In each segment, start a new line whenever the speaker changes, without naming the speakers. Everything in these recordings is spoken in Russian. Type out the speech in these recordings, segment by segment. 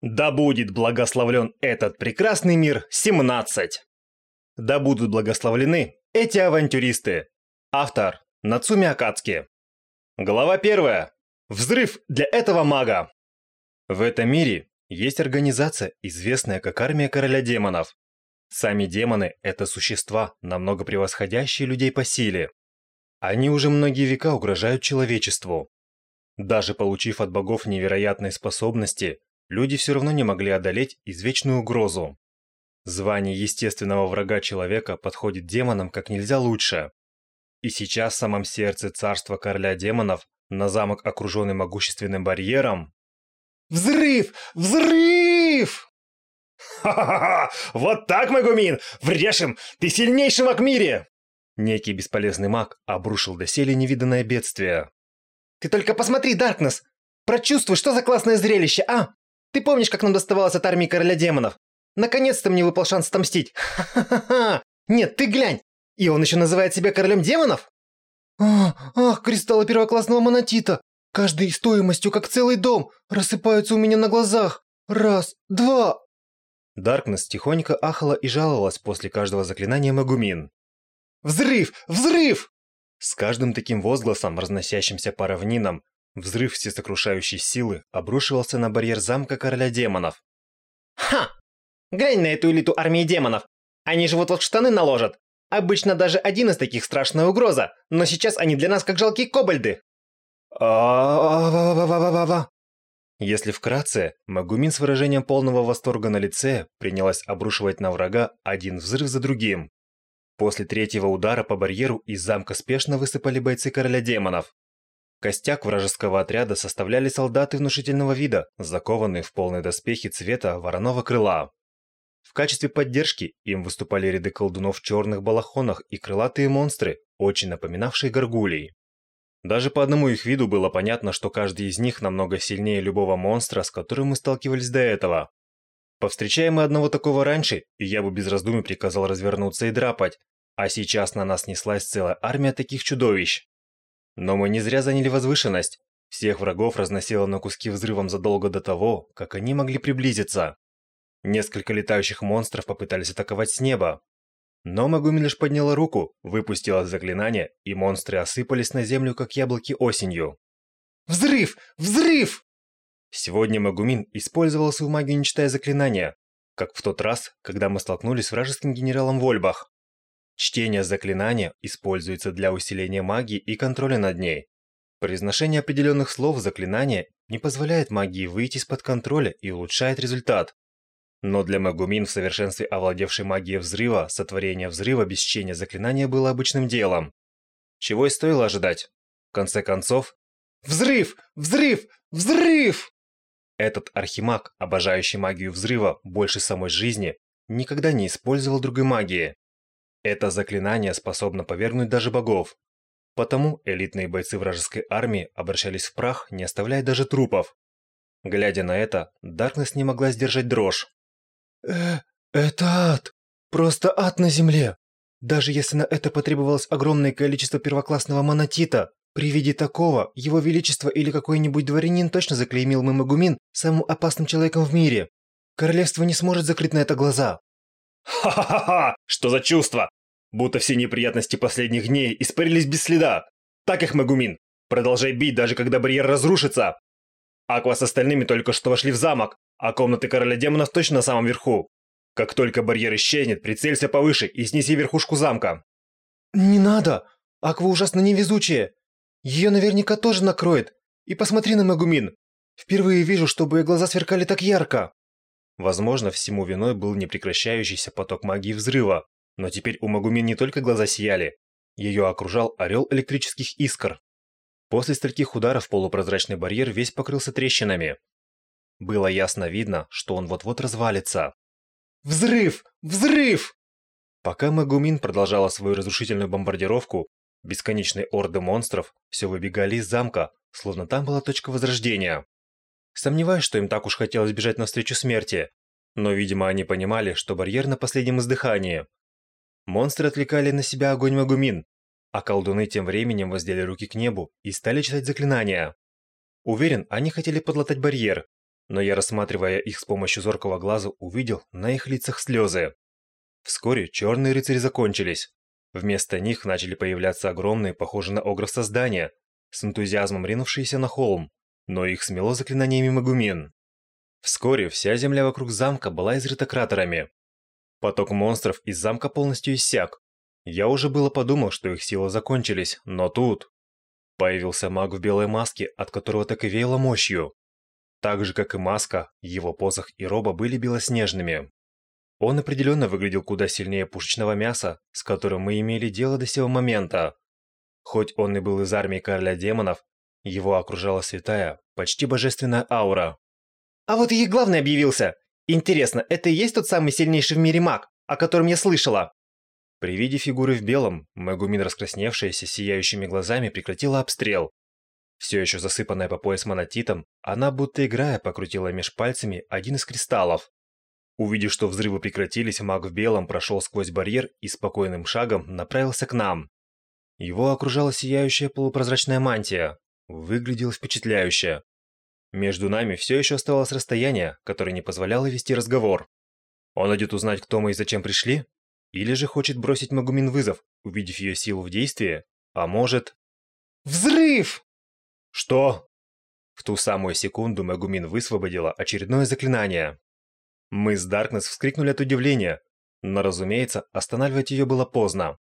Да будет благословлен этот прекрасный мир 17. Да будут благословлены эти авантюристы. Автор Нацуми Акацки. Глава первая. Взрыв для этого мага. В этом мире есть организация, известная как Армия Короля Демонов. Сами демоны – это существа, намного превосходящие людей по силе. Они уже многие века угрожают человечеству. Даже получив от богов невероятные способности, люди все равно не могли одолеть извечную угрозу. Звание естественного врага человека подходит демонам как нельзя лучше. И сейчас в самом сердце царства короля демонов, на замок, окруженный могущественным барьером...
Взрыв! Взрыв!
Ха-ха-ха! Вот так, Магумин! Врешим! Ты сильнейший маг в мире! Некий бесполезный маг обрушил доселе невиданное бедствие.
Ты только посмотри, Даркнесс! Прочувствуй, что за классное зрелище, а? Ты помнишь, как нам доставалось от армии короля демонов? Наконец-то мне выпал шанс отомстить. Ха-ха-ха! Нет, ты глянь! И он еще называет себя королем демонов? Ах, ах, кристаллы первоклассного монотита! Каждый стоимостью, как целый дом, рассыпаются у меня на глазах. Раз, два.
Даркнесс тихонько ахала и жаловалась после каждого заклинания Магумин.
Взрыв! Взрыв!
С каждым таким возгласом, разносящимся по равнинам, Взрыв всесокрушающей силы обрушивался на барьер замка короля демонов.
«Ха! Глянь на эту элиту армии демонов! Они же вот-вот штаны наложат! Обычно даже один из таких страшная угроза, но сейчас они для нас как жалкие кобальды!»
Если вкратце, Магумин с выражением полного восторга на лице принялась обрушивать на врага один взрыв за другим. После третьего удара по барьеру из замка спешно высыпали бойцы короля демонов. Костяк вражеского отряда составляли солдаты внушительного вида, закованные в полные доспехи цвета вороного крыла. В качестве поддержки им выступали ряды колдунов в черных балахонах и крылатые монстры, очень напоминавшие горгулей. Даже по одному их виду было понятно, что каждый из них намного сильнее любого монстра, с которым мы сталкивались до этого. Повстречаем мы одного такого раньше, и я бы без раздумий приказал развернуться и драпать, а сейчас на нас неслась целая армия таких чудовищ. Но мы не зря заняли возвышенность. Всех врагов разносило на куски взрывом задолго до того, как они могли приблизиться. Несколько летающих монстров попытались атаковать с неба. Но Магуми лишь подняла руку, выпустила заклинание, и монстры осыпались на землю, как яблоки осенью.
«Взрыв! Взрыв!»
Сегодня Магумин использовал свою магию, не читая заклинания, как в тот раз, когда мы столкнулись с вражеским генералом Вольбах. Чтение заклинания используется для усиления магии и контроля над ней. Произношение определенных слов заклинания не позволяет магии выйти из-под контроля и улучшает результат. Но для Магумин в совершенстве овладевшей магией взрыва, сотворение взрыва без чтения заклинания было обычным делом. Чего и стоило ожидать. В конце концов...
Взрыв! Взрыв! Взрыв!
Этот архимаг, обожающий магию взрыва больше самой жизни, никогда не использовал другой магии. Это заклинание способно повергнуть даже богов. Потому элитные бойцы вражеской армии обращались в прах, не оставляя даже трупов. Глядя на это, Даркнесс не могла сдержать дрожь.
«Э, это ад! Просто ад на земле! Даже если на это потребовалось огромное количество первоклассного монотита, при виде такого, его величество или какой-нибудь дворянин точно заклеймил Мымагумин самым опасным человеком в мире. Королевство не сможет закрыть на это глаза.
Ха-ха-ха! Что за чувство? Будто все неприятности последних дней испарились без следа. Так их, Магумин. Продолжай бить, даже когда барьер разрушится. Аква с остальными только что вошли в замок, а комнаты короля демонов точно на самом верху. Как только барьер исчезнет, прицелься повыше и снеси верхушку замка.
Не надо! Аква ужасно невезучая. Ее наверняка тоже накроет. И посмотри на Магумин. Впервые вижу, чтобы ее глаза сверкали так ярко.
Возможно, всему виной был непрекращающийся поток магии взрыва, но теперь у Магумин не только глаза сияли, ее окружал орел электрических искр. После стольких ударов полупрозрачный барьер весь покрылся трещинами. Было ясно видно, что он вот-вот развалится.
«Взрыв! Взрыв!»
Пока Магумин продолжала свою разрушительную бомбардировку, бесконечные орды монстров все выбегали из замка, словно там была точка возрождения. Сомневаюсь, что им так уж хотелось бежать навстречу смерти. Но, видимо, они понимали, что барьер на последнем издыхании. Монстры отвлекали на себя огонь Магумин, а колдуны тем временем воздели руки к небу и стали читать заклинания. Уверен, они хотели подлатать барьер. но я, рассматривая их с помощью зоркого глаза, увидел на их лицах слезы. Вскоре черные рыцари закончились. Вместо них начали появляться огромные, похожие на огров создания, с энтузиазмом ринувшиеся на холм, но их смело заклинаниями Магумин. Вскоре вся земля вокруг замка была изрыта кратерами. Поток монстров из замка полностью иссяк. Я уже было подумал, что их силы закончились, но тут... Появился маг в белой маске, от которого так и веяло мощью. Так же, как и маска, его посох и роба были белоснежными. Он определенно выглядел куда сильнее пушечного мяса, с которым мы имели дело до сего момента. Хоть он и был из армии короля демонов, его окружала святая, почти божественная аура.
А вот и главный объявился. Интересно, это и есть тот самый сильнейший в мире маг, о котором я слышала?
При виде фигуры в белом, Магумин, раскрасневшаяся сияющими глазами, прекратила обстрел. Все еще засыпанная по пояс монотитом, она, будто играя, покрутила меж пальцами один из кристаллов. Увидев, что взрывы прекратились, маг в белом прошел сквозь барьер и спокойным шагом направился к нам. Его окружала сияющая полупрозрачная мантия. Выглядел впечатляюще. Между нами все еще оставалось расстояние, которое не позволяло вести разговор. Он идет узнать, кто мы и зачем пришли? Или же хочет бросить Магумин вызов, увидев ее силу в действии? А может...
Взрыв!
Что? В ту самую секунду Магумин высвободила очередное заклинание. Мы с Даркнесс вскрикнули от удивления, но, разумеется, останавливать ее было поздно.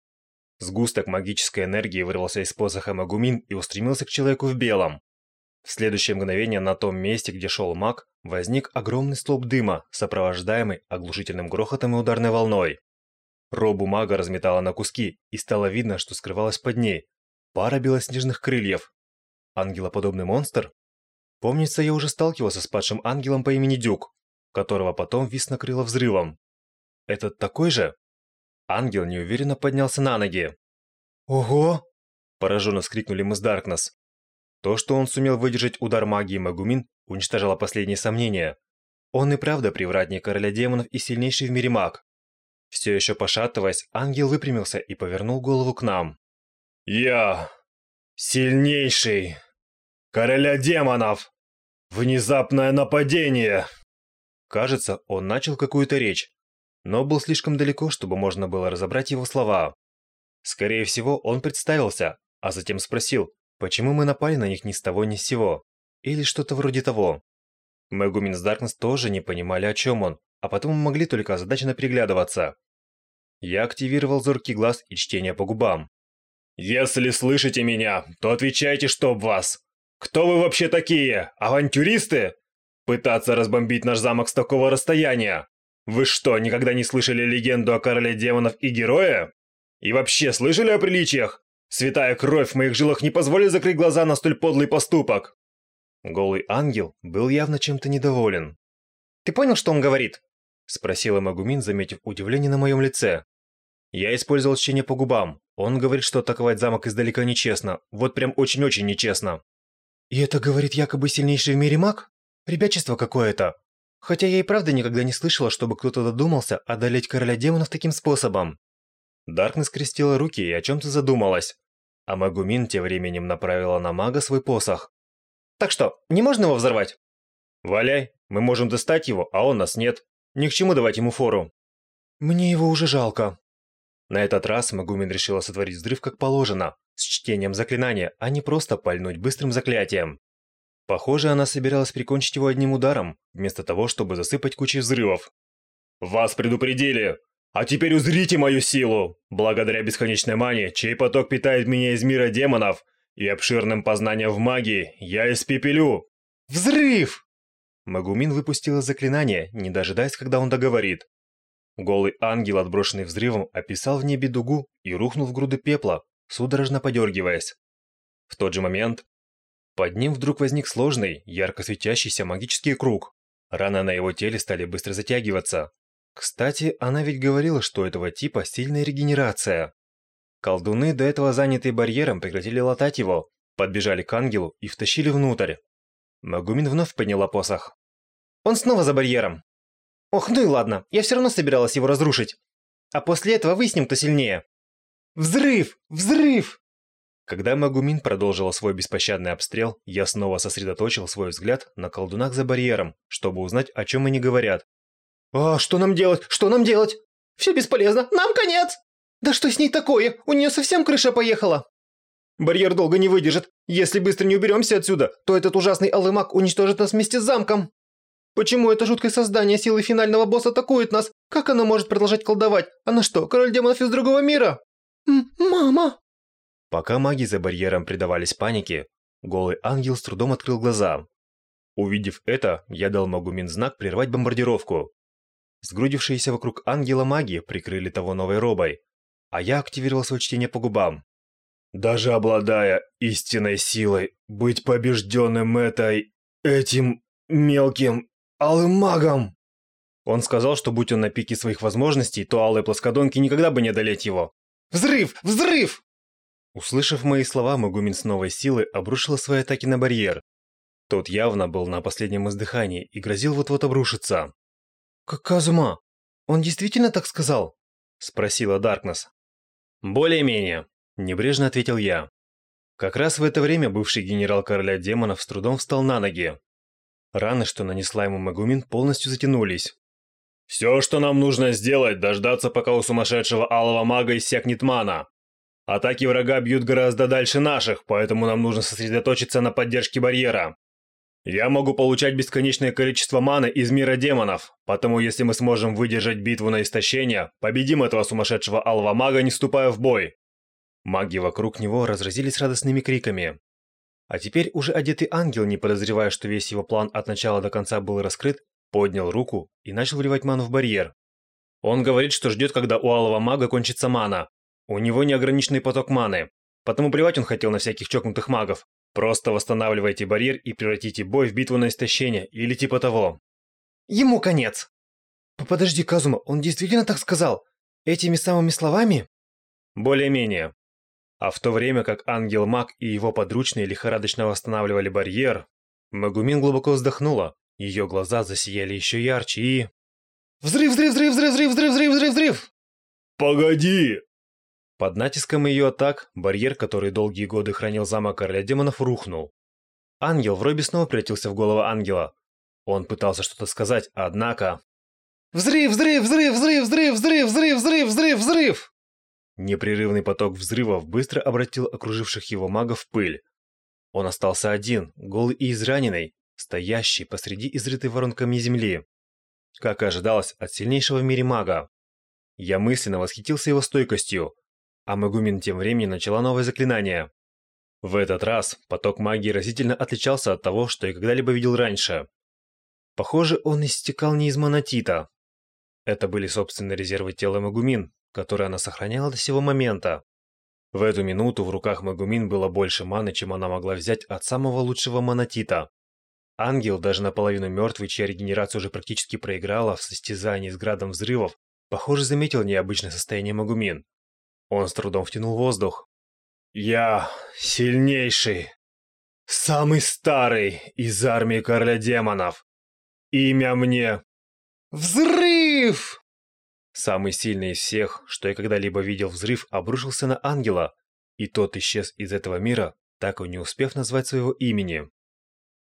Сгусток магической энергии вырвался из посоха Магумин и устремился к человеку в белом. В следующее мгновение на том месте, где шел маг, возник огромный столб дыма, сопровождаемый оглушительным грохотом и ударной волной. Робу мага разметала на куски, и стало видно, что скрывалось под ней. Пара белоснежных крыльев. Ангелоподобный монстр? Помнится, я уже сталкивался с падшим ангелом по имени Дюк, которого потом Вис накрыло взрывом. Этот такой же? Ангел неуверенно поднялся на ноги.
«Ого!»
– пораженно вскрикнули мы с Даркнесс. То, что он сумел выдержать удар магии Магумин, уничтожало последние сомнения. Он и правда привратник короля демонов и сильнейший в мире маг. Все еще пошатываясь, ангел выпрямился и повернул голову к нам. «Я сильнейший короля демонов! Внезапное нападение!» Кажется, он начал какую-то речь, но был слишком далеко, чтобы можно было разобрать его слова. Скорее всего, он представился, а затем спросил, почему мы напали на них ни с того ни с сего, или что-то вроде того. Мэгумин с Даркнесс тоже не понимали, о чем он, а потом могли только озадаченно приглядываться. Я активировал зоркий глаз и чтение по губам. «Если слышите меня, то отвечайте, чтоб вас! Кто вы вообще такие? Авантюристы? Пытаться разбомбить наш замок с такого расстояния? Вы что, никогда не слышали легенду о короле демонов и герое? И вообще, слышали о приличиях? Святая кровь в моих жилах не позволит закрыть глаза на столь подлый поступок!» Голый ангел был явно чем-то недоволен.
«Ты понял, что он говорит?»
Спросила Магумин, заметив удивление на моем лице. Я использовал чтение по губам. Он говорит, что атаковать замок издалека нечестно. Вот прям очень-очень нечестно.
«И это говорит якобы сильнейший в мире маг?» Ребячество какое-то. Хотя я и правда никогда не слышала, чтобы кто-то додумался одолеть короля демонов таким способом.
Даркнесс скрестила руки и о чем-то задумалась. А Магумин тем временем направила на мага свой посох.
«Так что, не можно его взорвать?»
«Валяй, мы можем достать его, а он нас нет. Ни к чему давать ему фору».
«Мне его уже жалко».
На этот раз Магумин решила сотворить взрыв как положено, с чтением заклинания, а не просто пальнуть быстрым заклятием. Похоже, она собиралась прикончить его одним ударом, вместо того, чтобы засыпать кучей взрывов. «Вас предупредили! А теперь узрите мою силу! Благодаря бесконечной мане, чей поток питает меня из мира демонов, и обширным познанием в магии, я испепелю!»
«Взрыв!»
Магумин выпустила заклинание, не дожидаясь, когда он договорит. Голый ангел, отброшенный взрывом, описал в небе дугу и рухнул в груды пепла, судорожно подергиваясь. В тот же момент под ним вдруг возник сложный, ярко светящийся магический круг. Раны на его теле стали быстро затягиваться. Кстати, она ведь говорила, что этого типа сильная регенерация. Колдуны, до этого занятые барьером, прекратили латать его, подбежали к ангелу и втащили внутрь. Магумин вновь подняла посох.
«Он снова за барьером!» «Ох, ну и ладно, я все равно собиралась его разрушить. А после этого выясним, кто сильнее». «Взрыв! Взрыв!»
Когда Магумин продолжила свой беспощадный обстрел, я снова сосредоточил свой взгляд на колдунах за барьером, чтобы узнать, о чем они говорят.
«А что нам делать? Что нам делать? Все бесполезно, нам конец! Да что с ней такое? У нее совсем крыша поехала!» «Барьер долго не выдержит. Если быстро не уберемся отсюда, то этот ужасный алый маг уничтожит нас вместе с замком!» Почему это жуткое создание силы финального босса атакует нас? Как оно может продолжать колдовать? Она что, король демонов из другого мира? М мама!
Пока маги за барьером предавались панике, голый ангел с трудом открыл глаза. Увидев это, я дал Магумин знак прервать бомбардировку. Сгрудившиеся вокруг ангела маги прикрыли того новой робой, а я активировал свое чтение по губам. Даже обладая истинной силой, быть побежденным этой... этим мелким алым магом. Он сказал, что будь он на пике своих возможностей, то алые плоскодонки никогда бы не одолеть его.
Взрыв! Взрыв!
Услышав мои слова, Магумин с новой силы обрушила свои атаки на барьер. Тот явно был на последнем издыхании и грозил вот-вот обрушиться.
Как Казума, он действительно так сказал?
Спросила Даркнесс. Более-менее, небрежно ответил я. Как раз в это время бывший генерал короля демонов с трудом встал на ноги. Раны, что нанесла ему Магумин, полностью затянулись. «Все, что нам нужно сделать, дождаться, пока у сумасшедшего алого мага иссякнет мана. Атаки врага бьют гораздо дальше наших, поэтому нам нужно сосредоточиться на поддержке барьера. Я могу получать бесконечное количество маны из мира демонов, потому если мы сможем выдержать битву на истощение, победим этого сумасшедшего алого мага, не вступая в бой». Маги вокруг него разразились радостными криками. А теперь уже одетый ангел, не подозревая, что весь его план от начала до конца был раскрыт, поднял руку и начал вливать ману в барьер. Он говорит, что ждет, когда у алого мага кончится мана. У него неограниченный поток маны, потому плевать он хотел на всяких чокнутых магов. Просто восстанавливайте барьер и превратите бой в битву на истощение или типа того.
Ему конец. Подожди, Казума, он действительно так сказал? Этими самыми словами?
Более-менее. А в то время как ангел-маг и его подручные лихорадочно восстанавливали барьер, Магумин глубоко вздохнула, ее глаза засияли еще ярче и...
Взрыв, взрыв, взрыв, взрыв, взрыв, взрыв, взрыв, взрыв, взрыв!
Погоди! Под натиском ее атак, барьер, который долгие годы хранил замок короля демонов, рухнул. Ангел в робе снова превратился в голову ангела. Он пытался что-то сказать, однако...
Взрыв, взрыв, взрыв, взрыв, взрыв, взрыв, взрыв, взрыв, взрыв, взрыв!
Непрерывный поток взрывов быстро обратил окруживших его магов в пыль. Он остался один, голый и израненный, стоящий посреди изрытой воронками земли. Как и ожидалось от сильнейшего в мире мага. Я мысленно восхитился его стойкостью, а Магумин тем временем начала новое заклинание. В этот раз поток магии разительно отличался от того, что я когда-либо видел раньше. Похоже, он истекал не из монотита. Это были собственные резервы тела Магумин, который она сохраняла до сего момента. В эту минуту в руках Магумин было больше маны, чем она могла взять от самого лучшего монотита. Ангел, даже наполовину мертвый, чья регенерация уже практически проиграла в состязании с градом взрывов, похоже, заметил необычное состояние Магумин. Он с трудом втянул воздух. «Я сильнейший, самый старый из армии короля демонов. Имя мне...»
«Взрыв!»
Самый сильный из всех, что я когда-либо видел взрыв, обрушился на ангела, и тот исчез из этого мира, так и не успев назвать своего имени.